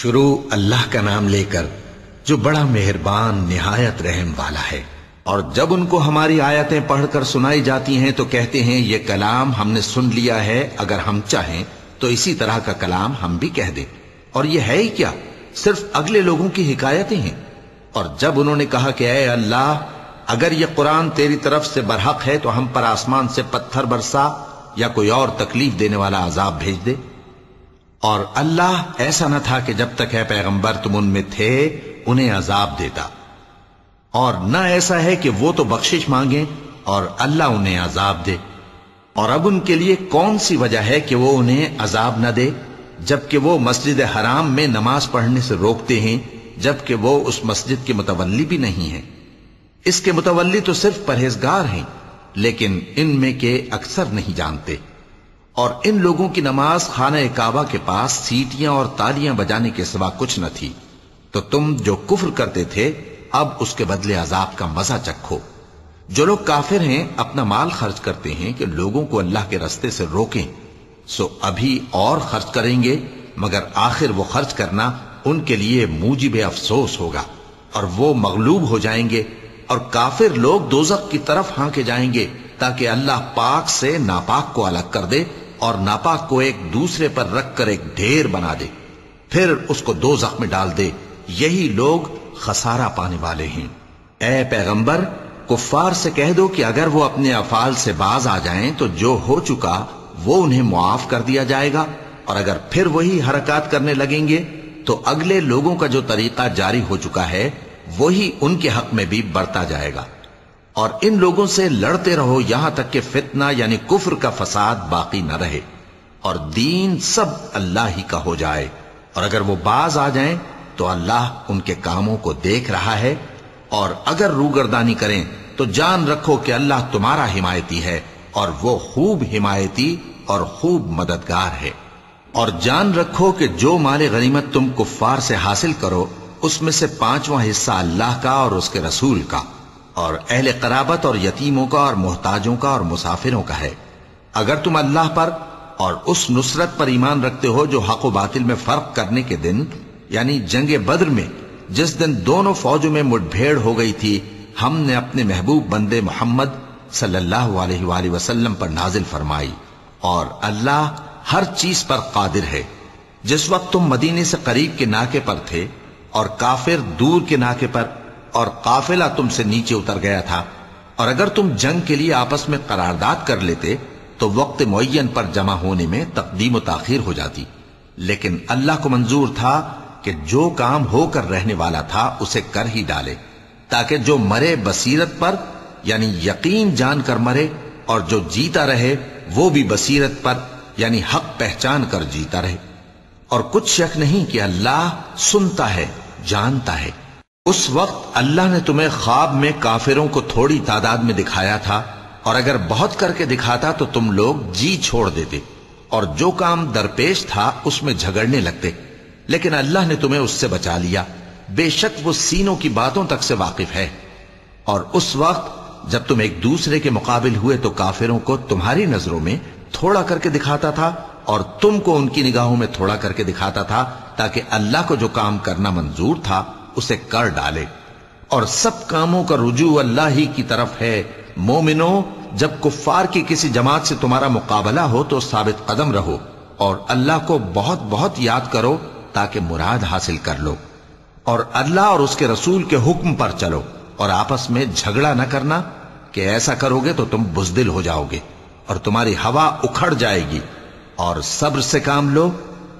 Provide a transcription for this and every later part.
शुरू अल्लाह का नाम लेकर जो बड़ा मेहरबान, निहायत रहम वाला है। और जब उनको हमारी आयतें पढ़कर सुनाई जाती हैं तो कहते हैं, ये कलाम हमने सुन लिया है, अगर हम चाहें तो इसी तरह का कलाम हम भी कह दें। और ये है ही क्या? सिर्फ़ अगले लोगों की हिकायतें हैं। और जब उन्होंने कहा कि अय अल्लाह, अगर ये कुरान तेरी तरफ़ से बरहक है तो हम पर आसमान से पत्थर बरसा या कोई और तकलीफ़ देने वाला अजाब भेज दे। और अल्लाह ऐसा न था कि जब तक है पैगंबर तुम उनमें थे, उन्हें अजाब देता। और न ऐसा है कि वो तो बख्शिश मांगे और अल्लाह उन्हें अजाब दे। और अब उनके लिए कौन सी वजह है कि वो उन्हें अजाब न दे? जबकि वो मस्जिद हराम में नमाज़ पढ़ने से रोकते हैं, जबकि वो उस मस्जिद के मुतवली भी नहीं है। इसके मुतवली तो सिर्फ़ परहेजगार हैं, लेकिन इनमें के अक्सर नहीं जानते। और इन लोगों की नमाज़ खाना काबा के पास सीटियाँ और तालियाँ बजाने के सिवा कुछ न थी। तो तुम जो कुफ्र करते थे, अब उसके बदले अजाब का मज़ा चखो। जो लोग काफिर हैं, अपना माल खर्च करते हैं कि लोगों को अल्लाह के रस्ते से रोकें। सो अभी और खर्च करेंगे, मगर आखिर वो खर्च करना उनके लिए मूजिब अफसोस होगा। और वो मगलूब हो जाएँगे, और काफिर लोग दोजक की तरफ़ हांके जाएँगे, ताकि अल्लाह पाक से नापाक को अलग कर दे और नापाक को एक दूसरे पर रखकर एक ढेर बना दे। फिर उसको दो जख्म डाल दे। यही लोग खसारा पाने वाले हैं। ए पैगंबर, कुफ्फार से कह दो कि अगर वो अपने अफाल से बाज आ जाएँ तो जो हो चुका, वो उन्हें मुआफ कर दिया जाएगा। और अगर फिर वही हरकत करने लगेंगे तो अगले लोगों का जो तरीका जारी हो चुका है, वही उनके हक में भी बरता जाएगा। और इन लोगों से लड़ते रहो यहाँ तक कि फितना यानी कुफर का फसाद बाकी न रहे और दीन सब अल्लाह ही का हो जाए। और अगर वो बाज आ जाएँ तो अल्लाह उनके कामों को देख रहा है और अगर रूगरदानी करें तो जान रखो कि अल्लाह तुम्हारा हिमायती है और वो खूब हिमायती और खूब मददगार है। और जान रखो कि जो माले गनीमत तुम कुफ्फार से हासिल करो, उसमें से पांचवा हिस्सा अल्लाह का और उसके रसूल का। और अहल कराबत और यतीमों का और मोहताजों का और मुसाफिरों का है। अगर तुम अल्लाह पर और उस नुसरत पर ईमान रखते हो जो हक बातिल में फ़र्क करने के दिन, यानी जंग बद्र में, जिस दिन दोनों फौजों में मुठभेड़ हो गई थी, हमने अपने महबूब बंदे मोहम्मद वसल्लम पर नाजिल फरमाई, और अल्लाह हर चीज़ पर कादिर है। जिस वक्त तुम मदीने से करीब के नाके पर थे और काफिर दूर के नाके पर और काफिला तुमसे नीचे उतर गया था। और अगर तुम जंग के लिए आपस में करारदाद कर लेते तो वक्त मुन पर जमा होने में तकदीम ताखिर हो जाती। लेकिन अल्लाह को मंजूर था कि जो काम होकर रहने वाला था, उसे कर ही डाले। ताकि जो मरे बसीरत पर, यानी यकीन जानकर मरे, और जो जीता रहे, वो भी बसीरत पर, यानी हक पहचान कर जीता रहे। और कुछ शक नहीं कि अल्लाह सुनता है, जानता है। उस वक्त अल्लाह ने तुम्हें ख्वाब में काफिरों को थोड़ी तादाद में दिखाया था, और अगर बहुत करके दिखाता तो तुम लोग जी छोड़ देते, और जो काम दरपेश था उसमें झगड़ने लगते। लेकिन अल्लाह ने तुम्हें उससे बचा लिया। बेशक वो सीनों की बातों तक से वाकिफ है। और उस वक्त जब तुम एक दूसरे के मुकाबिल हुए तो काफिरों को तुम्हारी नज़रों में थोड़ा करके दिखाता था, और तुमको उनकी निगाहों में थोड़ा करके दिखाता था, ताकि अल्लाह को जो काम करना मंजूर था उसे कर डाले। और सब कामों का रुजू अल्लाह ही की तरफ़ है। मोमिनो, जब कुफ्फार की किसी जमात से तुम्हारा मुकाबला हो तो साबित कदम रहो और अल्लाह को बहुत बहुत याद करो ताकि मुराद हासिल कर लो। और अल्लाह और उसके रसूल के हुक्म पर चलो और आपस में झगड़ा न करना कि ऐसा करोगे तो तुम बुजदिल हो जाओगे और तुम्हारी हवा उखड़ जाएगी। और सब्र से काम लो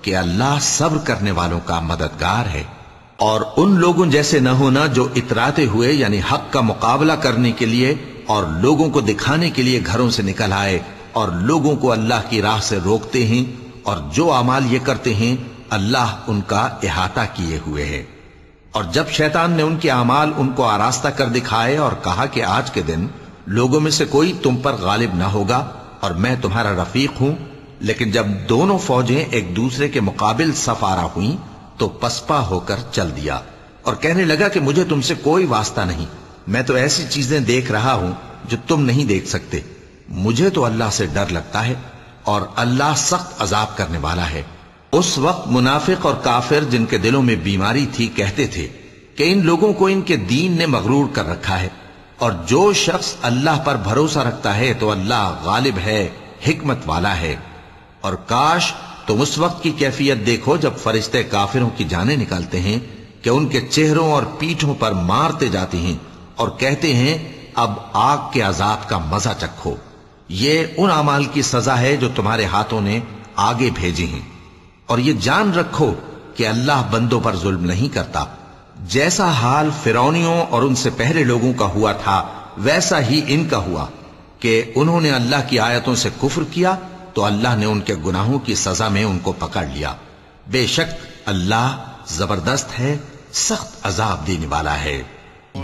कि अल्लाह सब्र करने वालों का मददगार है। और उन लोगों जैसे न होना जो इतराते हुए, यानी हक का मुकाबला करने के लिए और लोगों को दिखाने के लिए घरों से निकल आए और लोगों को अल्लाह की राह से रोकते हैं और जो अमाल ये करते हैं, अल्लाह उनका इहाता किए हुए है। और जब शैतान ने उनके अमाल उनको आरास्ता कर दिखाए और कहा कि आज के दिन लोगों में से कोई तुम पर गालिब ना होगा और मैं तुम्हारा रफीक हूँ, लेकिन जब दोनों फौजें एक दूसरे के मुकाबिल सफारा हुई तो पसपा होकर चल दिया और कहने लगा कि मुझे तुमसे कोई वास्ता नहीं। मैं तो ऐसी चीज़ें देख रहा हूँ जो तुम नहीं देख सकते। मुझे तो अल्लाह से डर लगता है और अल्लाह सख्त अजाब करने वाला है। उस वक्त मुनाफिक और काफिर जिनके दिलों में बीमारी थी कहते थे कि इन लोगों को इनके दीन ने मगरूर कर रखा है और जो शख्स अल्लाह पर भरोसा रखता है तो अल्लाह गालिब है, हिकमत वाला है। और काश तुम उस वक्त की कैफियत देखो जब फरिश्ते काफिरों की जाने निकालते हैं कि उनके चेहरों और पीठों पर मारते जाते हैं और कहते हैं, अब आग के अजाब का मज़ा चखो। ये उन अमाल की सजा है जो तुम्हारे हाथों ने आगे भेजी हैं। और ये जान रखो कि अल्लाह बंदों पर जुल्म नहीं करता। जैसा हाल फिरौनियों और उनसे पहले लोगों का हुआ था, वैसा ही इनका हुआ, कि उन्होंने अल्लाह की आयतों से कुफर किया तो अल्लाह ने उनके गुनाहों की सजा में उनको पकड़ लिया। बेशक अल्लाह ज़बरदस्त है, सख्त अजाब देने वाला है।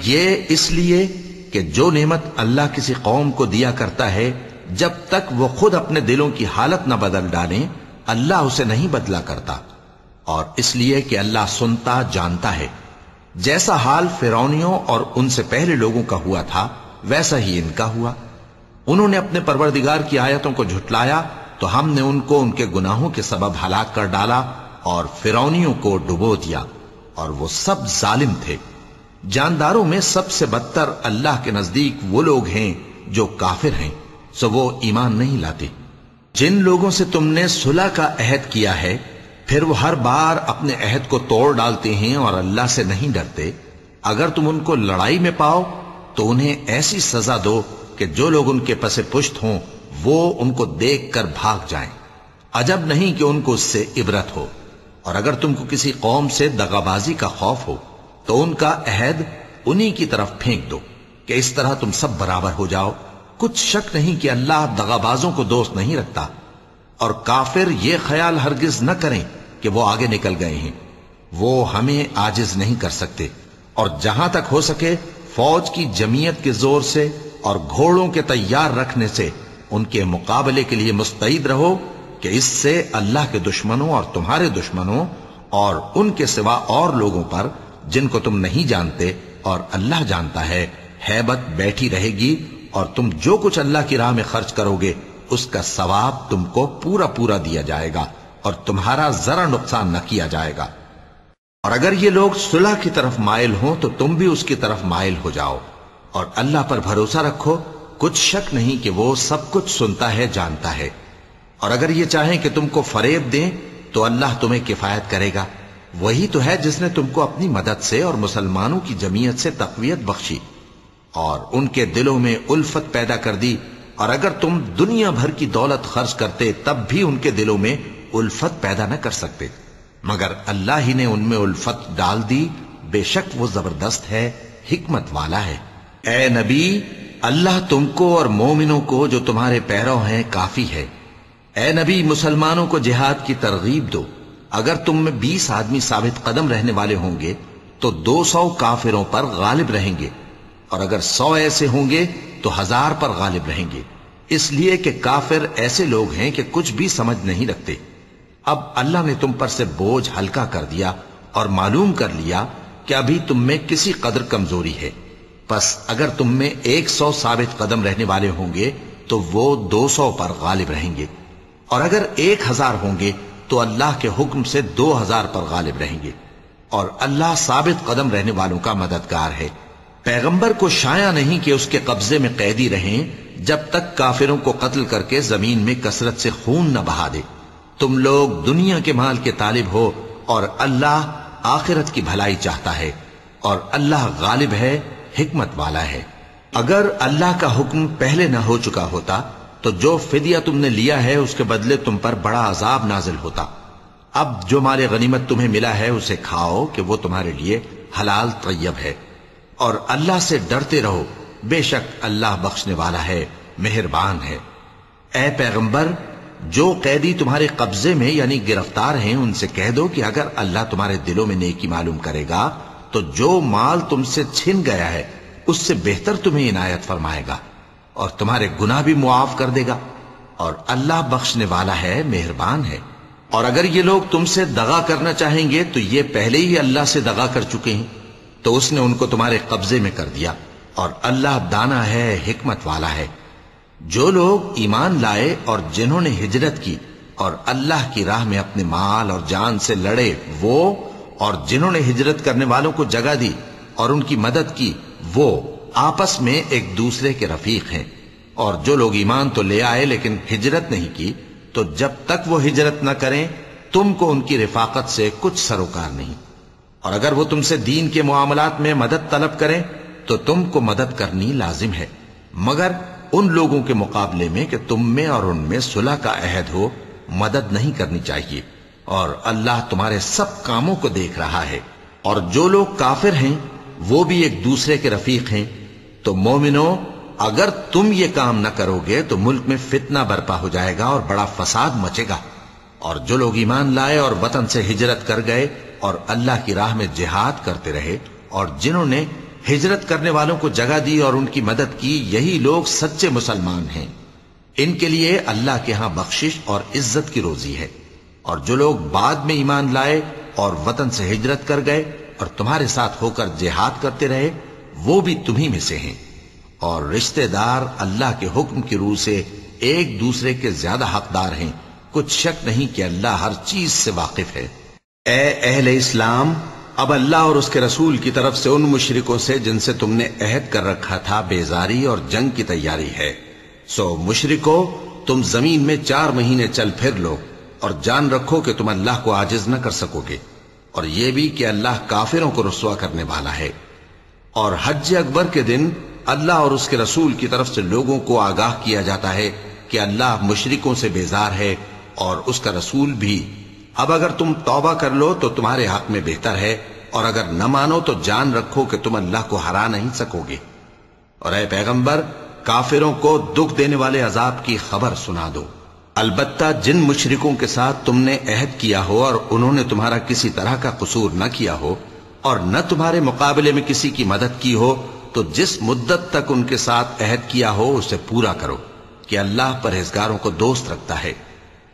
ये इसलिए कि जो नेमत अल्लाह किसी कौम को दिया करता है, जब तक वो खुद अपने दिलों की हालत न बदल डाले, अल्लाह उसे नहीं बदला करता। और इसलिए कि अल्लाह सुनता, जानता है। जैसा हाल फिरौनियों और उनसे पहले लोगों का हुआ था, वैसा ही इनका हुआ। उन्होंने अपने परवरदिगार की आयतों को झुटलाया तो हमने उनको उनके गुनाहों के सबब हलाक कर डाला और फिरौनियों को डुबो दिया, और वो सब जालिम थे। जानदारों में सबसे बदतर अल्लाह के नज़दीक वो लोग हैं जो काफिर हैं, सो वो ईमान नहीं लाते। जिन लोगों से तुमने सुलह का अहद किया है, फिर वो हर बार अपने अहद को तोड़ डालते हैं और अल्लाह से नहीं डरते। अगर तुम उनको लड़ाई में पाओ तो उन्हें ऐसी सजा दो कि जो लोग उनके पसे पुष्ट हों, वो उनको देख कर भाग जाएँ। अजब नहीं कि उनको उससे इबरत हो। और अगर तुमको किसी कौम से दगाबाजी का खौफ हो तो उनका अहद उन्हीं की तरफ़ फेंक दो कि इस तरह तुम सब बराबर हो जाओ। कुछ शक नहीं कि अल्लाह दगाबाजों को दोस्त नहीं रखता। और काफिर ये ख्याल हरगिज न करें कि वो आगे निकल गए हैं। वो हमें आजिज नहीं कर सकते। और जहाँ तक हो सके, फौज की जमीयत के ज़ोर से और घोड़ों के तैयार रखने से उनके मुकाबले के लिए मुस्तैद रहो कि इससे अल्लाह के दुश्मनों और तुम्हारे दुश्मनों और उनके सिवा और लोगों पर, जिनको तुम नहीं जानते और अल्लाह जानता है, हैबत बैठी रहेगी और तुम जो कुछ अल्लाह की राह में खर्च करोगे, उसका सवाब तुमको पूरा पूरा दिया जाएगा और तुम्हारा जरा नुकसान न किया जाएगा। और अगर ये लोग सुलह की तरफ़ माइल हो तो तुम भी उसकी तरफ़ माइल हो जाओ। और अल्लाह पर भरोसा रखो, कुछ शक नहीं कि वो सब कुछ सुनता है, जानता है। और अगर ये चाहें कि तुमको फरेब दें तो अल्लाह तुम्हें किफायत करेगा। वही तो है जिसने तुमको अपनी मदद से और मुसलमानों की जमीयत से तकवीत बख्शी और उनके दिलों में उल्फत पैदा कर दी। और अगर तुम दुनिया भर की दौलत खर्च करते, तब भी उनके दिलों में उल्फत पैदा न कर सकते। मगर अल्लाह ही ने उनमें उल्फत डाल दी। बेशक वो ज़बरदस्त है, हिकमत वाला है। ए नबी, अल्लाह तुमको और मोमिनों को जो तुम्हारे पैरों हैं काफ़ी है। ए नबी, मुसलमानों को जिहाद की तरगीब दो। अगर तुम में बीस आदमी साबित कदम रहने वाले होंगे तो दो सौ काफिरों पर गालिब रहेंगे। और अगर सौ ऐसे होंगे तो हज़ार पर गालिब रहेंगे। इसलिए कि काफिर ऐसे लोग हैं कि कुछ भी समझ नहीं रखते। अब अल्लाह ने तुम पर से बोझ हल्का कर दिया और मालूम कर लिया कि अभी तुम में किसी कदर कमज़ोरी है। बस अगर तुम में एक सौ साबित कदम रहने वाले होंगे तो वो दो सौ पर गालिब रहेंगे। और अगर एक हज़ार होंगे तो अल्लाह के हुक्म से दो हज़ार पर गालिब रहेंगे। और अल्लाह साबित कदम रहने वालों का मददगार है। पैगंबर को शाया नहीं कि उसके कब्जे में कैदी रहें, जब तक काफिरों को कत्ल करके ज़मीन में कसरत से खून न बहा दे। तुम लोग दुनिया के माल के तालिब हो, और अल्लाह आखिरत की भलाई चाहता है। और अल्लाह गालिब है हिकमत वाला है। अगर अल्लाह का हुक्म पहले न हो चुका होता तो जो फिदिया तुमने लिया है, उसके बदले तुम पर बड़ा अजाब नाजिल होता। अब जो माले गनीमत तुम्हें मिला है, उसे खाओ कि वो तुम्हारे लिए हलाल तैयब है। और अल्लाह से डरते रहो, बेशक अल्लाह बख्शने वाला है, मेहरबान है। ए पैगंबर, जो कैदी तुम्हारे कब्जे में यानी गिरफ़्तार हैं, उनसे कह दो कि अगर अल्लाह तुम्हारे दिलों में नेकी मालूम करेगा तो जो माल तुमसे छिन गया है, उससे बेहतर तुम्हें इनायत फरमाएगा और तुम्हारे गुनाह भी मुआफ कर देगा और अल्लाह बख्शने वाला है, मेहरबान है। और अगर ये लोग तुमसे दगा करना चाहेंगे तो ये पहले ही अल्लाह से दगा कर चुके हैं। तो उसने उनको तुम्हारे कब्जे में कर दिया और अल्लाह दाना है, हिकमत वाला है। जो लोग ईमान लाए और जिन्होंने हिजरत की और अल्लाह की राह में अपने माल और जान से लड़े, वो और जिन्होंने हिजरत करने वालों को जगह दी और उनकी मदद की, वो आपस में एक दूसरे के रफीक हैं। और जो लोग ईमान तो ले आए लेकिन हिजरत नहीं की तो जब तक वो हिजरत न करें, तुमको उनकी रिफाकत से कुछ सरोकार नहीं। और अगर वो तुमसे दीन के मामलात में मदद तलब करें तो तुमको मदद करनी लाजिम है। मगर उन लोगों के मुकाबले में कि तुम में और उनमें सुलह का अहद हो, मदद नहीं करनी चाहिए। और अल्लाह तुम्हारे सब कामों को देख रहा है। और जो लोग काफिर हैं, वो भी एक दूसरे के रफीक हैं। तो मोमिनो, अगर तुम ये काम न करोगे तो मुल्क में फितना बर्पा हो जाएगा और बड़ा फसाद मचेगा। और जो लोग ईमान लाए और वतन से हिजरत कर गए, और अल्लाह की राह में जिहाद करते रहे, और जिन्होंने हिजरत करने वालों को जगह दी और उनकी मदद की, यही लोग सच्चे मुसलमान हैं। इनके लिए अल्लाह के यहाँ बख्शिश और इज़्ज़त की रोजी है। और जो लोग बाद में ईमान लाए और वतन से हिजरत कर गए और तुम्हारे साथ होकर जिहाद करते रहे, वो भी तुम्ही में से हैं। और रिश्तेदार अल्लाह के हुक्म की रूह से एक दूसरे के ज़्यादा हकदार हैं। कुछ शक नहीं कि अल्लाह हर चीज़ से वाकिफ है। ए अहले इस्लाम, अब अल्लाह और उसके रसूल की तरफ़ से उन मुशरिकों से जिनसे तुमने अहद कर रखा था बेजारी और जंग की तैयारी है। सो मुशरिको, तुम ज़मीन में चार महीने चल फिर लो। और जान रखो कि तुम अल्लाह को आजिज न कर सकोगे, और यह भी कि अल्लाह काफिरों को रसुआ करने वाला है। और हज अकबर के दिन अल्लाह और उसके रसूल की तरफ़ से लोगों को आगाह किया जाता है कि अल्लाह मुशरिकों से बेजार है और उसका रसूल भी। अब अगर तुम तौबा कर लो तो तुम्हारे हक में बेहतर है, और अगर न मानो तो जान रखो कि तुम अल्लाह को हरा नहीं सकोगे। और अः पैगंबर, काफिरों को दुख देने वाले अजाब की खबर सुना दो। अलबत्ता जिन मुशरिकों के साथ तुमने अहद किया हो और उन्होंने तुम्हारा किसी तरह का कसूर न किया हो और न तुम्हारे मुकाबले में किसी की मदद की हो तो जिस मुद्दत तक उनके साथ अहद किया हो, उसे पूरा करो कि अल्लाह परहेजगारों को दोस्त रखता है।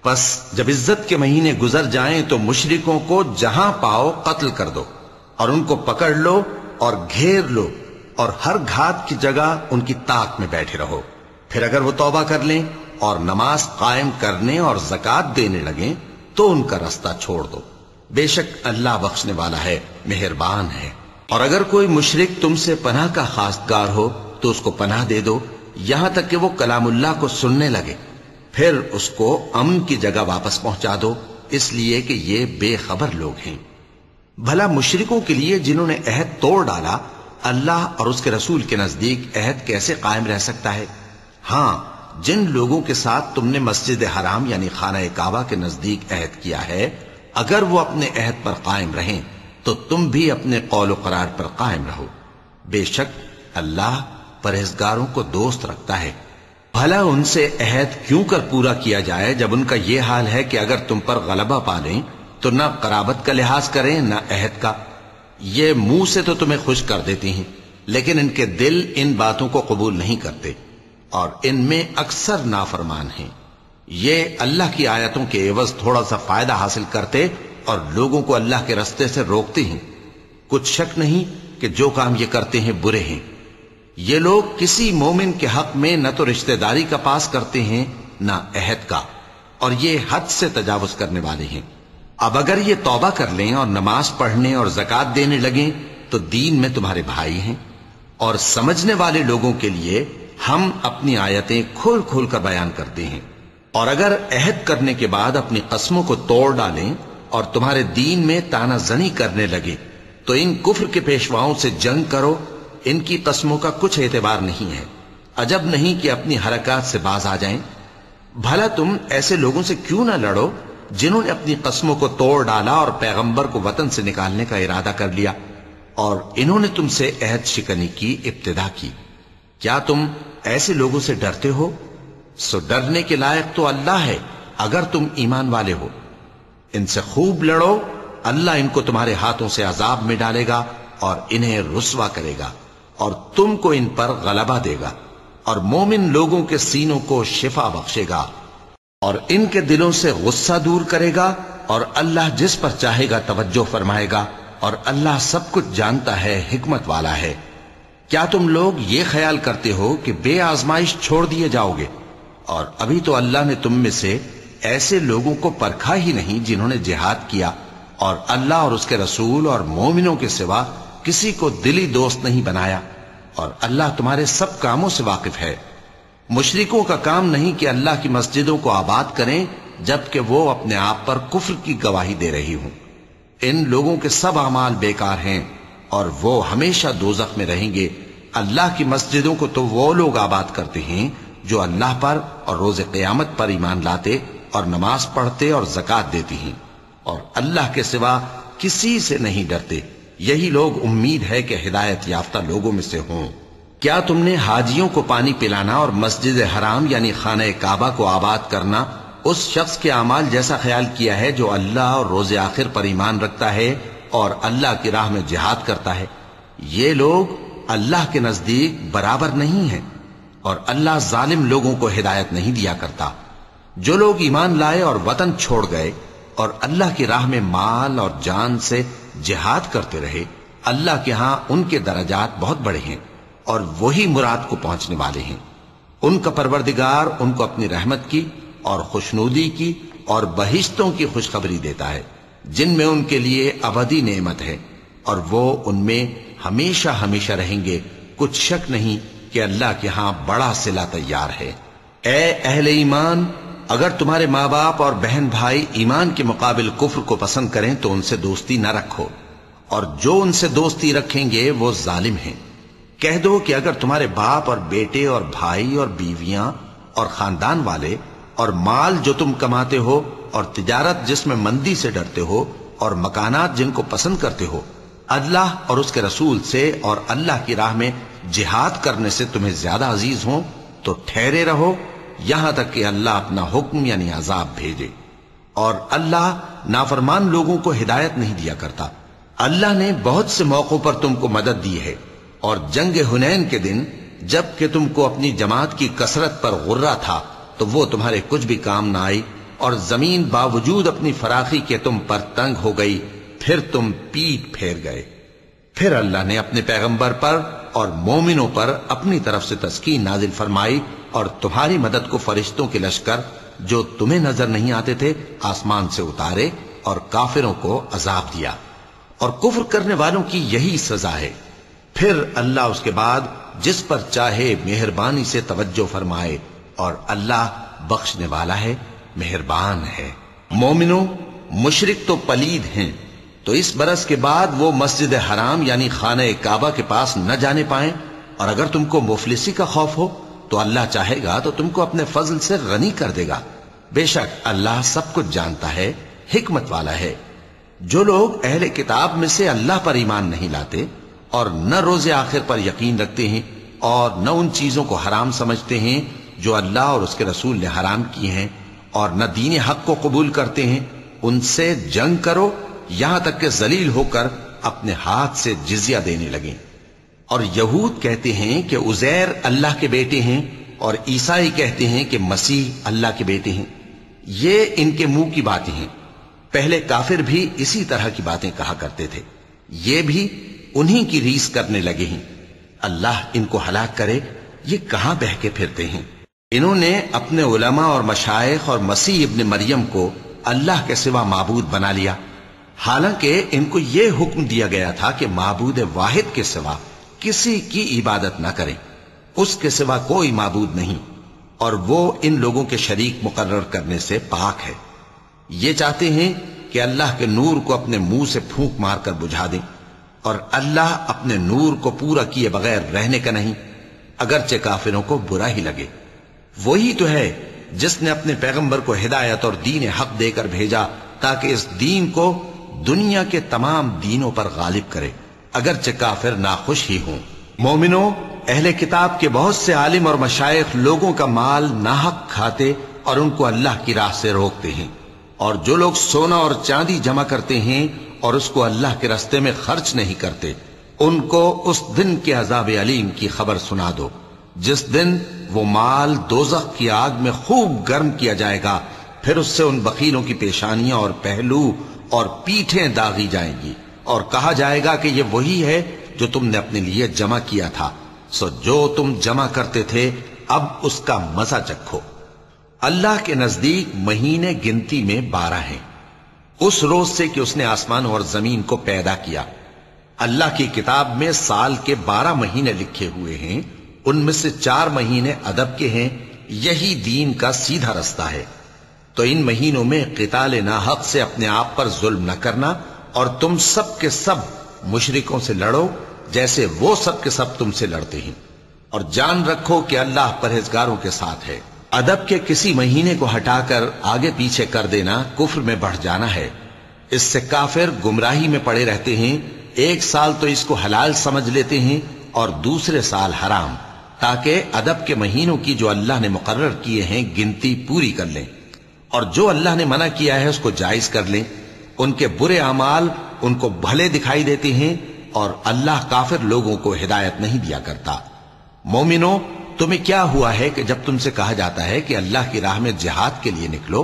बस जब इज़्ज़त के महीने गुजर जाएँ तो मुशरिकों को जहाँ पाओ कत्ल कर दो और उनको पकड़ लो और घेर लो और हर घात की जगह उनकी ताक में बैठे रहो। फिर अगर वो तौबा कर लें और नमाज़ कायम करने और जक़ात देने लगे तो उनका रास्ता छोड़ दो। बेशक अल्लाह बख्शने वाला है, मेहरबान है। और अगर कोई मुशरिक तुमसे पनाह का खासगार हो तो उसको पनाह दे दो। यहाँ तक कि वो कलामुल्लाह को सुनने लगे। फिर उसको अमन की जगह वापस पहुँचा दो। इसलिए कि ये बेखबर लोग हैं। भला मुशरिकों के लिए जिन्होंने अहद तोड़ डाला, अल्लाह और उसके रसूल के नज़दीक अहद कैसे कायम रह सकता है? हाँ जिन लोगों के साथ तुमने मस्जिद हराम यानी खाना काबा के नज़दीक अहद किया है, अगर वो अपने अहद पर कायम रहें तो तुम भी अपने कौल करार पर कायम रहो। बेशक अल्लाह परहेजगारों को दोस्त रखता है। भला उनसे अहद क्यों कर पूरा किया जाए, जब उनका यह हाल है कि अगर तुम पर गलबा पा लें तो न कराबत का लिहाज करें, ना अहद का। ये मुँह से तो तुम्हें खुश कर देती हैं, लेकिन इनके दिल इन बातों को कबूल नहीं करते। और इनमें अक्सर नाफरमान हैं। ये अल्लाह की आयतों के एवज थोड़ा सा फ़ायदा हासिल करते और लोगों को अल्लाह के रस्ते से रोकते हैं। कुछ शक नहीं कि जो काम ये करते हैं बुरे हैं। ये लोग किसी मोमिन के हक में न तो रिश्तेदारी का पास करते हैं, न अहद का, और ये हद से तजावज करने वाले हैं। अब अगर ये तौबा कर लें और नमाज़ पढ़ने और जक़ात देने लगे तो दीन में तुम्हारे भाई हैं। और समझने वाले लोगों के लिए हम अपनी आयतें खोल खोल कर बयान करते हैं। और अगर अहद करने के बाद अपनी कस्मों को तोड़ डालें और तुम्हारे दीन में ताना जनी करने लगे तो इन कुफ्र के पेशवाओं से जंग करो। इनकी कस्मों का कुछ एतबार नहीं है। अजब नहीं कि अपनी हरकत से बाज आ जाएँ। भला तुम ऐसे लोगों से क्यों ना लड़ो, जिन्होंने अपनी कस्मों को तोड़ डाला और पैगंबर को वतन से निकालने का इरादा कर लिया? और इन्होंने तुमसे अहद शिकनी की, इब्तदा की। क्या तुम ऐसे लोगों से डरते हो? सो डरने के लायक तो अल्लाह है, अगर तुम ईमान वाले हो। इनसे खूब लड़ो, अल्लाह इनको तुम्हारे हाथों से अजाब में डालेगा और इन्हें रुसवा करेगा, और तुमको इन पर गलबा देगा, और मोमिन लोगों के सीनों को शिफा बख्शेगा, और इनके दिलों से गुस्सा दूर करेगा, और अल्लाह जिस पर चाहेगा तवज्जो फरमाएगा, और अल्लाह सब कुछ जानता है, हिकमत वाला है। क्या तुम लोग ये ख्याल करते हो कि बे आजमाइश छोड़ दिए जाओगे? और अभी तो अल्लाह ने तुम में से ऐसे लोगों को परखा ही नहीं जिन्होंने जिहाद किया और अल्लाह और उसके रसूल और मोमिनों के सिवा किसी को दिली दोस्त नहीं बनाया। और अल्लाह तुम्हारे सब कामों से वाकिफ है। मुशरिकों का काम नहीं कि अल्लाह की मस्जिदों को आबाद करें, जबकि वो अपने आप पर कुफ्र की गवाही दे रही हूँ। इन लोगों के सब अमाल बेकार हैं। और वो हमेशा दोजख में रहेंगे। अल्लाह की मस्जिदों को तो वो लोग आबाद करते हैं जो अल्लाह पर और रोज क्यामत पर ईमान लाते और नमाज़ पढ़ते और जक़ात देती हैं। और अल्लाह के सिवा किसी से नहीं डरते। यही लोग उम्मीद है कि हिदायत याफ्ता लोगों में से हों। क्या तुमने हाजियों को पानी पिलाना और मस्जिद हराम यानी खाना काबा को आबाद करना उस शख्स के अमाल जैसा ख्याल किया है जो अल्लाह और रोज़े आखिर पर ईमान रखता है? और अल्लाह की राह में जिहाद करता है। ये लोग अल्लाह के नज़दीक बराबर नहीं है और अल्लाह जालिम लोगों को हिदायत नहीं दिया करता। जो लोग ईमान लाए और वतन छोड़ गए और अल्लाह की राह में माल और जान से जिहाद करते रहे, अल्लाह के यहाँ उनके दराजात बहुत बड़े हैं और वही मुराद को पहुँचने वाले हैं। उनका परवरदिगार उनको अपनी रहमत की और खुशनूदी की और बहिश्तों की खुशखबरी देता है। जिनमें उनके लिए अवधि नेमत है, और वो उनमें हमेशा हमेशा रहेंगे। कुछ शक नहीं कि अल्लाह के यहाँ बड़ा सिला तैयार है। ए अहले ईमान, अगर तुम्हारे माँ बाप और बहन भाई ईमान के मुकाबिल कुफ्र को पसंद करें तो उनसे दोस्ती न रखो। और जो उनसे दोस्ती रखेंगे, वो जालिम हैं। कह दो कि अगर तुम्हारे बाप और बेटे और भाई और बीवियाँ और खानदान वाले और माल जो तुम कमाते हो और तिजारत जिसमें मंदी से डरते हो और मकानात जिनको पसंद करते हो, अल्लाह और उसके रसूल से और अल्लाह की राह में जिहाद करने से तुम्हें ज़्यादा अज़ीज़ हो तो ठहरे रहो, यहाँ तक कि अल्लाह अपना हुक्म यानी अजाब भेजे। और अल्लाह नाफरमान लोगों को हिदायत नहीं दिया करता। अल्लाह ने बहुत से मौकों पर तुमको मदद दी है, और जंग हुनैन के दिन, जबकि तुमको अपनी जमात की कसरत पर गुर्रा था तो वो तुम्हारे कुछ भी काम ना आई और ज़मीन बावजूद अपनी फराखी के तुम पर तंग हो गई, फिर तुम पीठ फेर गए। फिर अल्लाह ने अपने पैगंबर पर और मोमिनों पर अपनी तरफ़ से तस्कीन नाजिल फरमाई और तुम्हारी मदद को फरिश्तों के लश्कर जो तुम्हें नज़र नहीं आते थे, आसमान से उतारे और काफिरों को अजाब दिया। और कुफ्र करने वालों की यही सजा है। फिर अल्लाह उसके बाद जिस पर चाहे मेहरबानी से तवज्जो फरमाए और अल्लाह बख्शने वाला है, मेहरबान है। मोमिनो, मुशरक तो पलीद हैं तो इस बरस के बाद वो मस्जिद हराम यानी खाना काबा के पास न जाने पाए, और अगर तुमको मुफलिसी का खौफ हो तो अल्लाह चाहेगा तो तुमको अपने फजल से गनी कर देगा। बेशक अल्लाह सब कुछ जानता है, हिकमत वाला है। जो लोग अहले किताब में से अल्लाह पर ईमान नहीं लाते, और न रोज़े आखिर पर यकीन रखते हैं, और न उन चीज़ों को हराम समझते हैं जो अल्लाह और उसके रसूल ने हराम किए हैं और न दीन हक को कबूल करते हैं, उनसे जंग करो, यहाँ तक के जलील होकर अपने हाथ से जिजिया देने लगे। और यहूद कहते हैं कि उजैर अल्लाह के बेटे हैं और ईसाई कहते हैं कि मसीह अल्लाह के बेटे हैं। ये इनके मुँह की बातें हैं। पहले काफिर भी इसी तरह की बातें कहा करते थे। ये भी उन्हीं की रीस करने लगे हैं। अल्लाह इनको हलाक करे, ये कहाँ बह के फिरते हैं? इन्होंने अपने उलमा और मशाइख और मसीह इब्न मरियम को अल्लाह के सिवा मबूद बना लिया। हालाँकि इनको यह हुक्म दिया गया था कि माबूद वाहिद के सिवा किसी की इबादत ना करें। उसके सिवा कोई मबूद नहीं और वो इन लोगों के शरीक मुकर्र करने से पाक है। ये चाहते हैं कि अल्लाह के नूर को अपने मुँह से फूंक मारकर बुझा दें और अल्लाह अपने नूर को पूरा किए बगैर रहने का नहीं, अगरचे काफिरों को बुरा ही लगे। वही तो है जिसने अपने पैगंबर को हिदायत और दीन हक देकर भेजा, ताकि इस दीन को दुनिया के तमाम दीनों पर गालिब करे। अगरचे काफिर नाखुश ही हों। मोमिनो, अहले किताब के बहुत से आलिम और मशाइ लोगों का माल नाहक खाते और उनको अल्लाह की राह से रोकते हैं। और जो लोग सोना और चांदी जमा करते हैं और उसको अल्लाह के रस्ते में खर्च नहीं करते, उनको उस दिन के अजाब अलीम की खबर सुना दो, जिस दिन वो माल दोजख की आग में खूब गर्म किया जाएगा, फिर उससे उन बकीलों की पेशानियाँ और पहलू और पीठें दागी जाएँगी। और कहा जाएगा कि ये वही है जो तुमने अपने लिए जमा किया था। सो जो तुम जमा करते थे, अब उसका मज़ा चखो। अल्लाह के नज़दीक महीने गिनती में बारह हैं। उस रोज से कि उसने आसमान और ज़मीन को पैदा किया। अल्लाह की किताब में साल के बारह महीने लिखे हुए हैं उनमें से चार महीने अदब के हैं, यही दीन का सीधा रास्ता है। तो इन महीनों में किताल नाहक से अपने आप पर जुल्म न करना और तुम सब के सब मुशरिकों से लड़ो, जैसे वो सब के सब तुमसे लड़ते हैं। और जान रखो कि अल्लाह परहेजगारों के साथ है। अदब के किसी महीने को हटाकर आगे पीछे कर देना कुफर में बढ़ जाना है। इससे काफिर गुमराही में पड़े रहते हैं, एक साल तो इसको हलाल समझ लेते हैं और दूसरे साल हराम। ताकि अदब के महीनों की जो अल्लाह ने मुकर्र किए हैं गिनती पूरी कर लें। और जो अल्लाह ने मना किया है उसको जायज़ कर लें। उनके बुरे अमाल उनको भले दिखाई देते हैं और अल्लाह काफिर लोगों को हिदायत नहीं दिया करता। मोमिनो, तुम्हें क्या हुआ है कि जब तुमसे कहा जाता है कि अल्लाह की राह में जिहाद के लिए निकलो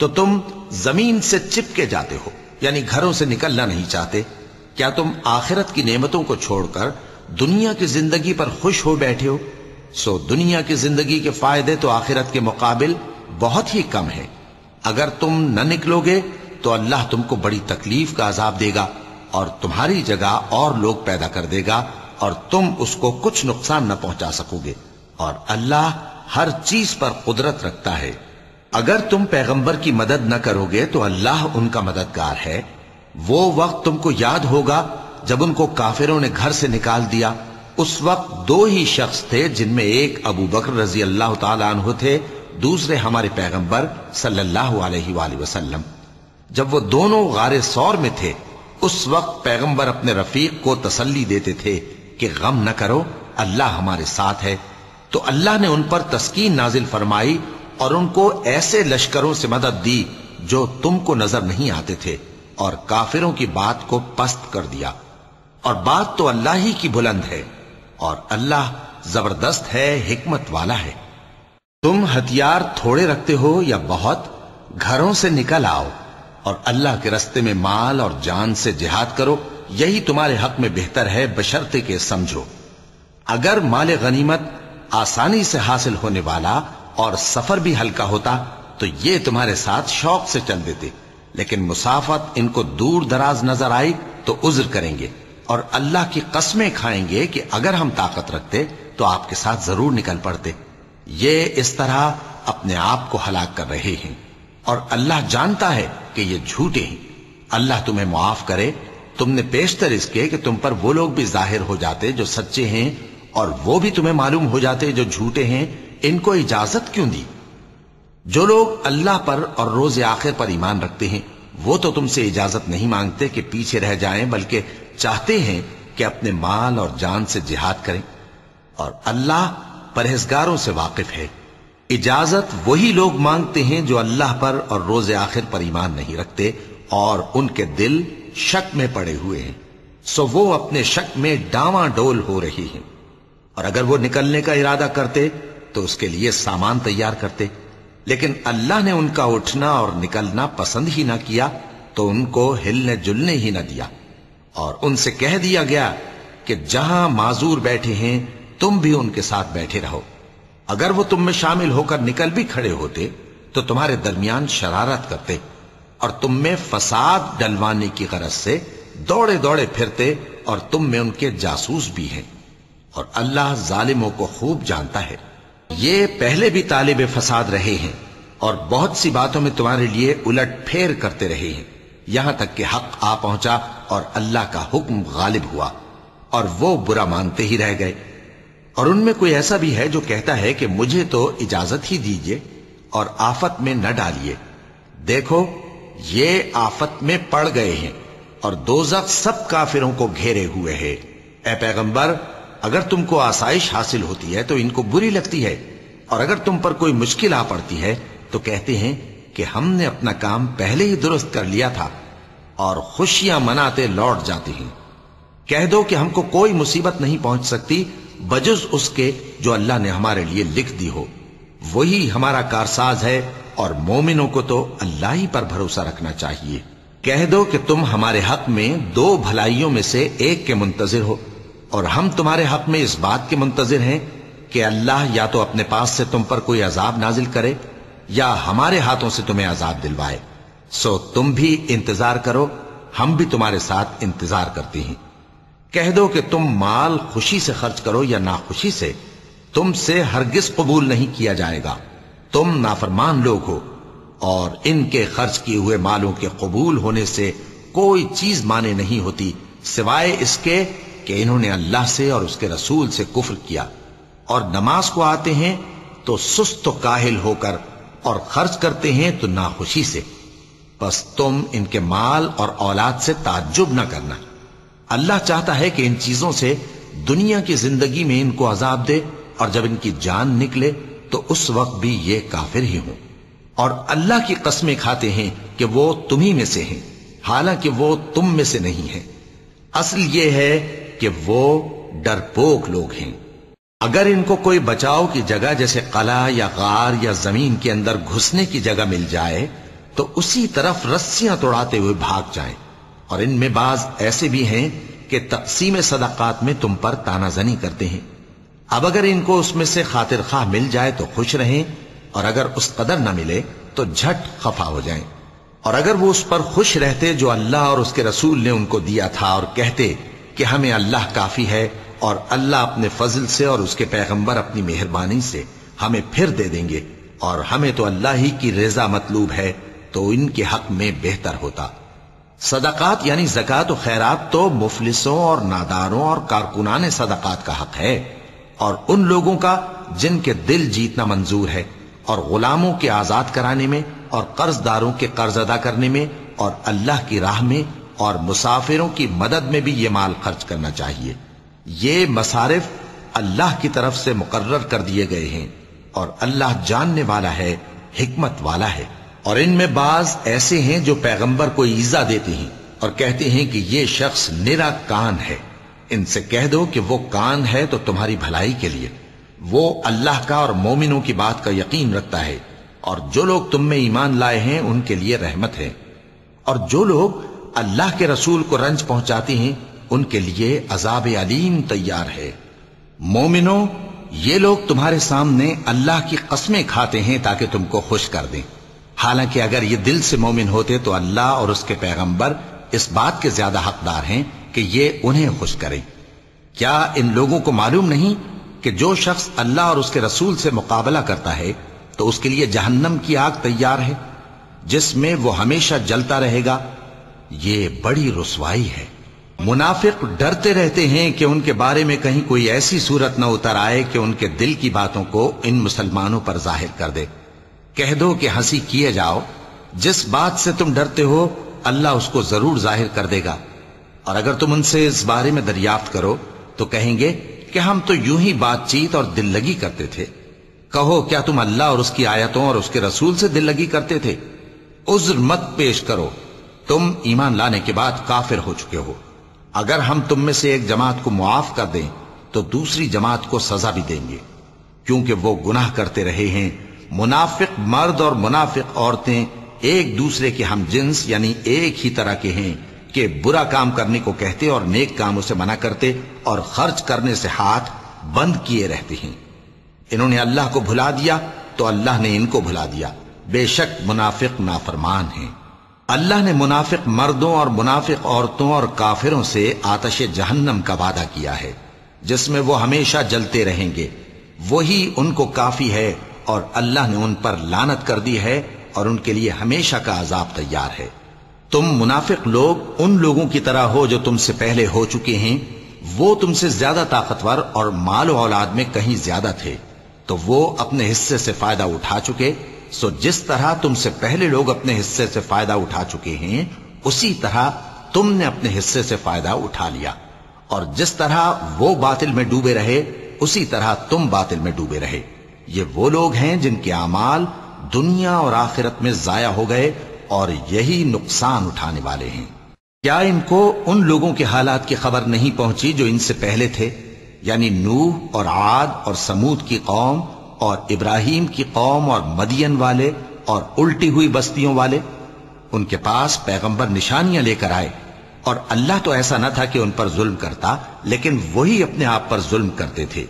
तो तुम ज़मीन से चिपके जाते हो, यानी घरों से निकलना नहीं चाहते। क्या तुम आखिरत की नेमतों को छोड़कर दुनिया की ज़िंदगी पर खुश हो बैठे हो? सो दुनिया की ज़िंदगी के फ़ायदे तो आखिरत के मुकाबिल बहुत ही कम है। अगर तुम न निकलोगे तो अल्लाह तुमको बड़ी तकलीफ़ का अजाब देगा और तुम्हारी जगह और लोग पैदा कर देगा और तुम उसको कुछ नुकसान न पहुँचा सकोगे। और अल्लाह हर चीज़ पर कुदरत रखता है। अगर तुम पैगंबर की मदद न करोगे तो अल्लाह उनका मददगार है। वो वक्त तुमको याद होगा जब उनको काफिरों ने घर से निकाल दिया उस वक्त दो ही शख्स थे, जिनमें एक अबू बकर रज़ी अल्लाह तु थे, दूसरे हमारे पैगंबर सल्लल्लाहु अलैहि वसल्लम। जब वो दोनों गारे सौर में थे, उस वक्त पैगंबर अपने रफीक को तसल्ली देते थे कि गम न करो, अल्लाह हमारे साथ है। तो अल्लाह ने उन पर तस्कीन नाजिल फरमाई और उनको ऐसे लश्करों से मदद दी जो तुमको नज़र नहीं आते थे और काफिरों की बात को पस्त कर दिया। और बात तो अल्लाह ही की बुलंद है। और अल्लाह ज़बरदस्त है, हिकमत वाला है। तुम हथियार थोड़े रखते हो या बहुत, घरों से निकल आओ और अल्लाह के रस्ते में माल और जान से जिहाद करो। यही तुम्हारे हक में बेहतर है, बशर्ते के समझो। अगर माल गनीमत आसानी से हासिल होने वाला और सफ़र भी हल्का होता तो ये तुम्हारे साथ शौक से चल देते। लेकिन मुसाफत इनको दूर दराज नज़र आई तो उज्र करेंगे। और अल्लाह की कस्में खाएँगे कि अगर हम ताकत रखते तो आपके साथ ज़रूर निकल पड़ते। ये इस तरह अपने आप को हलाक कर रहे हैं। और अल्लाह जानता है कि ये झूठे हैं। अल्लाह तुम्हें मुआफ करे। तुमने पेशतर इसके कि तुम पर वो लोग भी ज़ाहिर हो जाते जो सच्चे हैं, और वो भी तुम्हें मालूम हो जाते जो झूठे हैं। इनको इजाज़त क्यों दी? जो लोग अल्लाह पर और रोज आखिर पर ईमान रखते हैं, वो तो तुमसे इजाज़त नहीं मांगते कि पीछे रह जाएँ, बल्कि चाहते हैं कि अपने माल और जान से जिहाद करें और अल्लाह परहेजगारों से वाकिफ है। इजाज़त वही लोग मांगते हैं जो अल्लाह पर और रोज आखिर पर ईमान नहीं रखते और उनके दिल शक में पड़े हुए हैं। सो वो अपने शक में डावाडोल हो रही हैं। और अगर वो निकलने का इरादा करते तो उसके लिए सामान तैयार करते। लेकिन अल्लाह ने उनका उठना और निकलना पसंद ही ना किया तो उनको हिलने जुलने ही ना दिया। और उनसे कह दिया गया कि जहाँ माजूर बैठे हैं, तुम भी उनके साथ बैठे रहो। अगर वो तुम में शामिल होकर निकल भी खड़े होते तो तुम्हारे दरमियान शरारत करते और तुम में फसाद डलवाने की गरज से दौड़े दौड़े फिरते और तुम में उनके जासूस भी हैं। और अल्लाह जालिमों को खूब जानता है। ये पहले भी तालिब फसाद रहे हैं और बहुत सी बातों में तुम्हारे लिए उलट फेर करते रहे हैं। यहाँ तक कि हक आ पहुँचा और अल्लाह का हुक्म गालिब हुआ, और वो बुरा मानते ही रह गए। और उनमें कोई ऐसा भी है जो कहता है कि मुझे तो इजाज़त ही दीजिए और आफत में न डालिए। देखो, ये आफत में पड़ गए हैं और दोजख सब काफिरों को घेरे हुए है। ए पैगंबर, अगर तुमको आसाइश हासिल होती है तो इनको बुरी लगती है, और अगर तुम पर कोई मुश्किल आ पड़ती है तो कहते हैं कि हमने अपना काम पहले ही दुरुस्त कर लिया था और खुशियाँ मनाते लौट जाती हैं। कह दो कि हमको कोई मुसीबत नहीं पहुँच सकती बजुज उसके जो अल्लाह ने हमारे लिए लिख दी हो। वही हमारा कारसाज है और मोमिनों को तो अल्लाह ही पर भरोसा रखना चाहिए। कह दो कि तुम हमारे हक में दो भलाइयों में से एक के मुंतजिर हो और हम तुम्हारे हक में इस बात के मुंतजिर हैं कि अल्लाह या तो अपने पास से तुम पर कोई अजाब नाजिल करे या हमारे हाथों से तुम्हें आज़ाद दिलवाए। सो तुम भी इंतज़ार करो, हम भी तुम्हारे साथ इंतज़ार करते हैं। कह दो कि तुम माल खुशी से खर्च करो या नाखुशी से, तुमसे हरगिज कबूल नहीं किया जाएगा। तुम नाफरमान लोग हो, और इनके खर्च किए हुए मालों के कबूल होने से कोई चीज़ माने नहीं होती, सिवाय इसके कि इन्होंने अल्लाह से और उसके रसूल से कुफ्र किया। और नमाज़ को आते हैं तो सुस्त काहिल होकर और खर्च करते हैं तो नाखुशी से। बस तुम इनके माल और औलाद से ताज्जुब ना करना। अल्लाह चाहता है कि इन चीज़ों से दुनिया की ज़िंदगी में इनको अजाब दे और जब इनकी जान निकले तो उस वक्त भी ये काफिर ही हों। और अल्लाह की कस्में खाते हैं कि वो तुम्ही में से हैं, हालाँकि वो तुम में से नहीं है। असल ये है कि वो डरपोक लोग हैं। अगर इनको कोई बचाव की जगह जैसे कला या गार या ज़मीन के अंदर घुसने की जगह मिल जाए तो उसी तरफ़ रस्सियाँ तोड़ाते हुए भाग जाएँ। और इनमें बाज ऐसे भी हैं कि तकसीम सदाकत में तुम पर तानाजनी करते हैं। अब अगर इनको उसमें से खातिर खा मिल जाए तो खुश रहें, और अगर उस कदर न मिले तो झट खफा हो जाएँ। और अगर वो उस पर खुश रहते जो अल्लाह और उसके रसूल ने उनको दिया था और कहते कि हमें अल्लाह काफ़ी है और अल्लाह अपने फजल से और उसके पैगंबर अपनी मेहरबानी से हमें फिर दे देंगे और हमें तो अल्लाह ही की रजा मतलूब है तो इनके हक में बेहतर होता। सदाकत यानी जक़ात खैरात तो मुफलिसों और नादारों और कारकुनान सदाकत का हक है, और उन लोगों का जिनके दिल जीतना मंजूर है, और गुलामों के आज़ाद कराने में और कर्जदारों के कर्ज अदा करने में और अल्लाह की राह में और मुसाफिरों की मदद में भी ये माल खर्च करना चाहिए। ये मसारिफ अल्लाह की तरफ़ से मुकर्र कर दिए गए हैं और अल्लाह जानने वाला है, हिकमत वाला है। और इनमें बाज ऐसे हैं जो पैगंबर को ईजा देते हैं और कहते हैं कि ये शख्स निरा कान है। इनसे कह दो कि वो कान है तो तुम्हारी भलाई के लिए। वो अल्लाह का और मोमिनों की बात का यकीन रखता है और जो लोग तुम में ईमान लाए हैं, उनके लिए रहमत है। और जो लोग अल्लाह के रसूल को रंज पहुंचाते हैं उनके लिए अजाब अलीम तैयार है। मोमिनो, ये लोग तुम्हारे सामने अल्लाह की कस्में खाते हैं ताकि तुमको खुश कर दें। हालाँकि अगर ये दिल से मोमिन होते तो अल्लाह और उसके पैगंबर इस बात के ज़्यादा हकदार हैं कि ये उन्हें खुश करें। क्या इन लोगों को मालूम नहीं कि जो शख्स अल्लाह और उसके रसूल से मुकाबला करता है तो उसके लिए जहन्नम की आग तैयार है, जिसमें वो हमेशा जलता रहेगा? ये बड़ी रसवाई है। मुनाफिक डरते रहते हैं कि उनके बारे में कहीं कोई ऐसी सूरत न उतर आए कि उनके दिल की बातों को इन मुसलमानों पर ज़ाहिर कर दे। कह दो कि हँसी किए जाओ। जिस बात से तुम डरते हो, अल्लाह उसको ज़रूर ज़ाहिर कर देगा। और अगर तुम उनसे इस बारे में दरियाफ्त करो तो कहेंगे कि हम तो यूँ ही बातचीत और दिल लगी करते थे। कहो, क्या तुम अल्लाह और उसकी आयतों और उसके रसूल से दिल लगी करते थे? उज्र मत पेश करो। तुम ईमान लाने के बाद काफिर हो चुके हो। अगर हम तुम में से एक जमात को मुआफ कर दें तो दूसरी जमात को सजा भी देंगे। क्योंकि वो गुनाह करते रहे हैं। मुनाफिक मर्द और मुनाफिक औरतें एक दूसरे के हम जिन्स, यानी एक ही तरह के हैं, कि बुरा काम करने को कहते और नेक कामों से मना करते और खर्च करने से हाथ बंद किए रहते हैं। इन्होंने अल्लाह को भुला दिया तो अल्लाह ने इनको भुला दिया। बेशक मुनाफिक नाफरमान हैं। अल्लाह ने मुनाफिक मर्दों और मुनाफिक औरतों और काफिरों से आतश जहन्नम का वादा किया है, जिसमें वो हमेशा जलते रहेंगे। वही उनको काफ़ी है और अल्लाह ने उन पर लानत कर दी है और उनके लिए हमेशा का अजाब तैयार है। तुम मुनाफिक लोग उन लोगों की तरह हो जो तुमसे पहले हो चुके हैं। वो तुमसे ज़्यादा ताकतवर और माल औलाद में कहीं ज़्यादा थे तो वो अपने हिस्से से फ़ायदा उठा चुके सो जिस तरह तुमसे पहले लोग अपने हिस्से से फ़ायदा उठा चुके हैं, उसी तरह तुमने अपने हिस्से से फ़ायदा उठा लिया। और जिस तरह वो बातिल में डूबे रहे, उसी तरह तुम बातिल में डूबे रहे। ये वो लोग हैं जिनके अमाल दुनिया और आखिरत में जाया हो गए और यही नुकसान उठाने वाले हैं। क्या इनको उन लोगों के हालात की खबर नहीं पहुँची जो इनसे पहले थे? यानी नूह और आद और समूद की कौम और इब्राहिम की कौम और मदियन वाले और उल्टी हुई बस्तियों वाले, उनके पास पैगंबर निशानियाँ लेकर आए। और अल्लाह तो ऐसा न था कि उन पर जुल्म करता, लेकिन वही अपने आप पर जुल्म करते थे।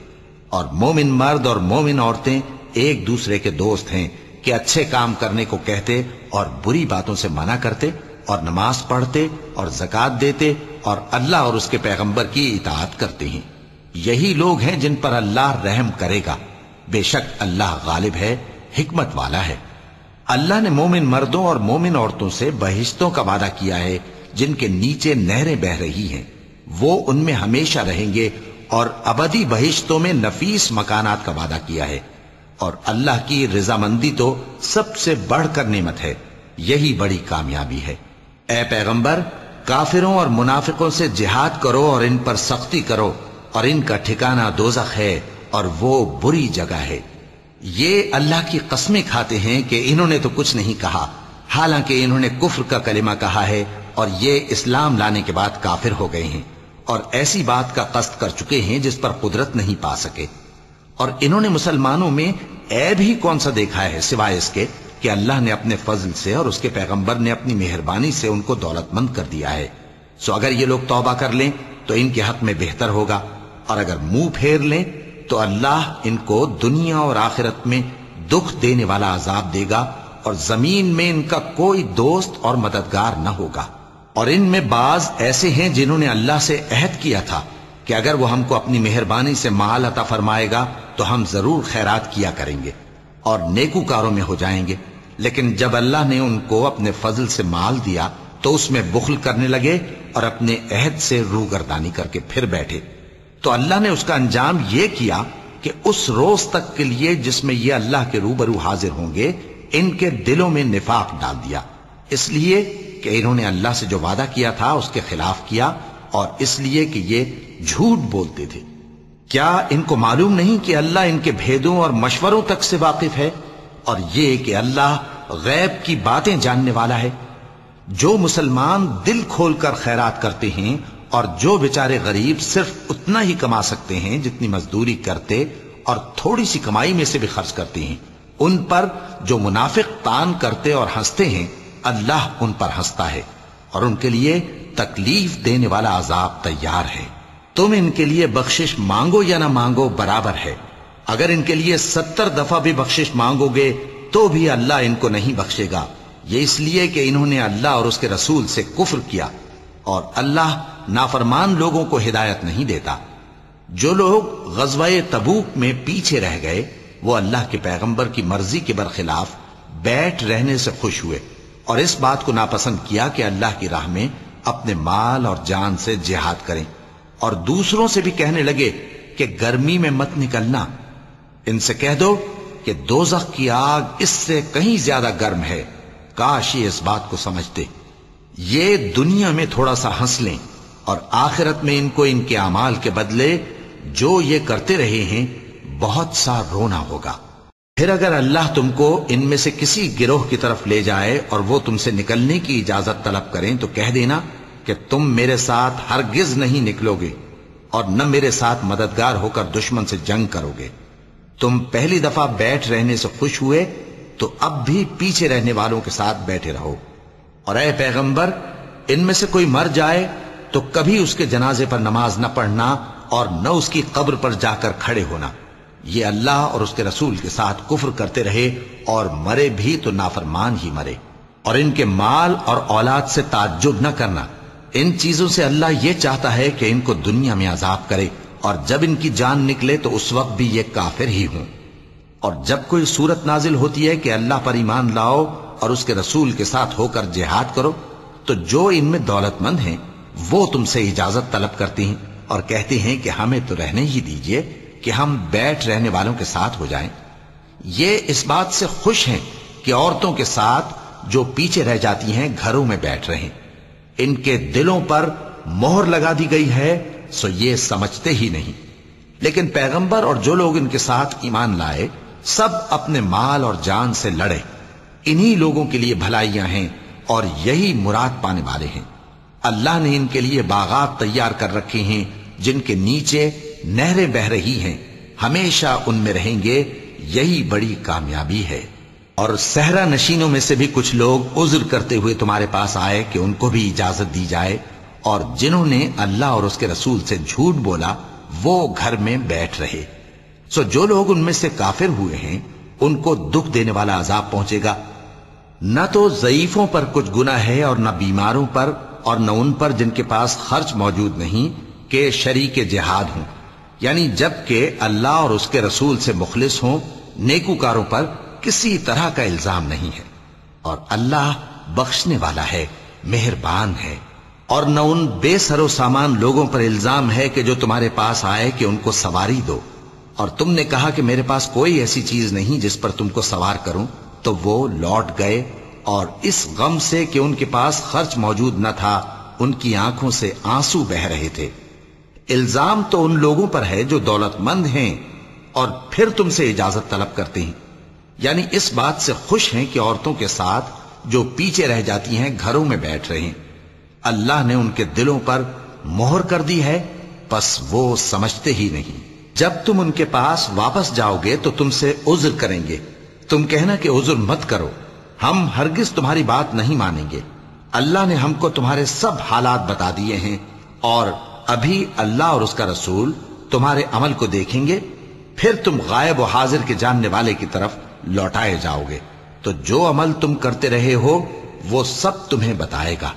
और मोमिन मर्द और मोमिन औरतें एक दूसरे के दोस्त हैं कि अच्छे काम करने को कहते और बुरी बातों से मना करते और नमाज़ पढ़ते और जक़ात देते और अल्लाह और उसके पैगंबर की इतात करते हैं। यही लोग हैं जिन पर अल्लाह रहम करेगा। बेशक अल्लाह गालिब है, हिकमत वाला है। अल्लाह ने मोमिन मर्दों और मोमिन औरतों से बहिश्तों का वादा किया है, जिनके नीचे नहरें बह रही हैं। वो उनमें हमेशा रहेंगे और अबदी बहिश्तों में नफीस मकानात का वादा किया है। और अल्लाह की रजामंदी तो सबसे बढ़कर नेमत है। यही बड़ी कामयाबी है। ए पैगंबर, काफिरों और मुनाफिकों से जिहाद करो और इन पर सख्ती करो और इनका ठिकाना दोजख है। और वो बुरी जगह है। ये अल्लाह की कस्में खाते हैं कि इन्होंने तो कुछ नहीं कहा। हालाँकि इन्होंने कुफ्र का कलिमा कहा है और ये इस्लाम लाने के बाद काफिर हो गए हैं और ऐसी बात का कस्त कर चुके हैं जिस पर कुदरत नहीं पा सके। और इन्होंने मुसलमानों में ऐब ही कौन सा देखा है सिवाय इसके कि अल्लाह ने अपने फजल से और उसके पैगंबर ने अपनी मेहरबानी से उनको दौलतमंद कर दिया है। सो अगर ये लोग तौबा कर लें तो इनके हक में बेहतर होगा और अगर मुँह फेर लें तो अल्लाह इनको दुनिया और आखिरत में दुख देने वाला अजाब देगा और ज़मीन में इनका कोई दोस्त और मददगार न होगा। और इनमें बाज ऐसे हैं जिन्होंने अल्लाह से अहद किया था कि अगर वो हमको अपनी मेहरबानी से माल अता फरमाएगा तो हम ज़रूर खैरात किया करेंगे और नेकूकारों में हो जाएँगे। लेकिन जब अल्लाह ने उनको अपने फजल से माल दिया तो उसमें बुखल करने लगे और अपने अहद से रूगरदानी करके फिर बैठे। तो अल्लाह ने उसका अंजाम यह किया कि उस रोज तक के लिए जिसमें यह अल्लाह के रूबरू हाजिर होंगे, इनके दिलों में निफाक डाल दिया। इसलिए कि इन्होंने अल्लाह से जो वादा किया था, उसके खिलाफ किया और इसलिए कि ये झूठ बोलते थे। क्या इनको मालूम नहीं कि अल्लाह इनके भेदों और मशवरों तक से वाकिफ है? और ये कि अल्लाह गैब की बातें जानने वाला है। जो मुसलमान दिल खोलकर खैरात करते हैं और जो बेचारे गरीब सिर्फ़ उतना ही कमा सकते हैं जितनी मजदूरी करते और थोड़ी सी कमाई में से भी खर्च करते हैं। उन पर जो मुनाफिक तान करते और हँसते हैं, अल्लाह उन पर हंसता है और उनके लिए तकलीफ़ देने वाला अजाब तैयार है। तुम इनके लिए बख्शिश मांगो या ना मांगो बराबर है। अगर इनके लिए सत्तर दफ़ा भी बख्शिश मांगोगे तो भी अल्लाह इनको नहीं बख्शेगा। ये इसलिए कि इन्होंने अल्लाह और उसके रसूल से कुफर किया और अल्लाह नाफरमान लोगों को हिदायत नहीं देता। जो लोग गजवाए तबूक में पीछे रह गए, वो अल्लाह के पैगंबर की मर्ज़ी के बरखिलाफ बैठ रहने से खुश हुए और इस बात को नापसंद किया कि अल्लाह की राह में अपने माल और जान से जिहाद करें और दूसरों से भी कहने लगे कि गर्मी में मत निकलना। इनसे कह दो कि दोजख की आग इससे कहीं ज़्यादा गर्म है। काश ये इस बात को समझते। ये दुनिया में थोड़ा सा हंस लें। और आखिरत में इनको इनके अमाल के बदले जो ये करते रहे हैं, बहुत सा रोना होगा। फिर अगर अल्लाह तुमको इनमें से किसी गिरोह की तरफ़ ले जाए और वो तुमसे निकलने की इजाज़त तलब करें तो कह देना कि तुम मेरे साथ हरगिज नहीं निकलोगे और न मेरे साथ मददगार होकर दुश्मन से जंग करोगे। तुम पहली दफ़ा बैठ रहने से खुश हुए तो अब भी पीछे रहने वालों के साथ बैठे रहो। और अय पैगंबर, इनमें से कोई मर जाए तो कभी उसके जनाजे पर नमाज़ न पढ़ना और न उसकी कब्र पर जाकर खड़े होना। ये अल्लाह और उसके रसूल के साथ कुफर करते रहे और मरे भी तो नाफरमान ही मरे। और इनके माल और औलाद से ताज्जुब न करना। इन चीज़ों से अल्लाह ये चाहता है कि इनको दुनिया में अजाब करे और जब इनकी जान निकले तो उस वक्त भी ये काफिर ही हों। और जब कोई सूरत नाजिल होती है कि अल्लाह पर ईमान लाओ और उसके रसूल के साथ होकर जिहाद करो तो जो इनमें दौलतमंद हैं वो तुमसे इजाज़त तलब करती हैं और कहते हैं कि हमें तो रहने ही दीजिए कि हम बैठ रहने वालों के साथ हो जाएँ। ये इस बात से खुश हैं कि औरतों के साथ जो पीछे रह जाती हैं घरों में बैठ रहे इनके दिलों पर मोहर लगा दी गई है, सो ये समझते ही नहीं। लेकिन पैगंबर और जो लोग इनके साथ ईमान लाए, सब अपने माल और जान से लड़े। इन्हीं लोगों के लिए भलाइयाँ हैं और यही मुराद पाने वाले हैं। अल्लाह ने इनके लिए बागात तैयार कर रखे हैं, जिनके नीचे नहरें बह रही हैं। हमेशा उनमें रहेंगे, यही बड़ी कामयाबी है। और सहरा नशीनों में से भी कुछ लोग उज्र करते हुए तुम्हारे पास आए कि उनको भी इजाज़त दी जाए, और जिन्होंने अल्लाह और उसके रसूल से झूठ बोला, वो घर में बैठ रहे। सो जो लोग उनमें से काफिर हुए हैं, उनको दुख देने वाला अजाब पहुंचेगा। न तो जयीफों पर कुछ गुना है और न बीमारों पर और न उन पर जिनके पास खर्च मौजूद नहीं, के शरीक जिहाद हों। यानी जबकि अल्लाह और उसके रसूल से मुखलिस हों, नेकूकारों पर किसी तरह का इल्ज़ाम नहीं है। और अल्लाह बख्शने वाला है, मेहरबान है। और न उन बेसरो सामान लोगों पर इल्ज़ाम है कि जो तुम्हारे पास आए कि उनको सवारी दो। और तुमने कहा कि मेरे पास कोई ऐसी चीज़ नहीं जिस पर तुमको सवार करूँ तो वो लौट गए और इस गम से कि उनके पास खर्च मौजूद न था, उनकी आँखों से आँसू बह रहे थे। इल्ज़ाम तो उन लोगों पर है जो दौलतमंद हैं और फिर तुमसे इजाज़त तलब करते हैं। यानी इस बात से खुश हैं कि औरतों के साथ जो पीछे रह जाती हैं, घरों में बैठ रहे हैं। अल्लाह ने उनके दिलों पर मोहर कर दी है, बस वो समझते ही नहीं। जब तुम उनके पास वापस जाओगे तो तुमसे उज्र करेंगे। तुम कहना कि उज्र मत करो। हम हरगिज तुम्हारी बात नहीं मानेंगे। अल्लाह ने हमको तुम्हारे सब हालात बता दिए हैं और अभी अल्लाह और उसका रसूल तुम्हारे अमल को देखेंगे, फिर तुम गायब और हाजिर के जानने वाले की तरफ़ लौटाए जाओगे। तो जो अमल तुम करते रहे हो, वो सब तुम्हें बताएगा।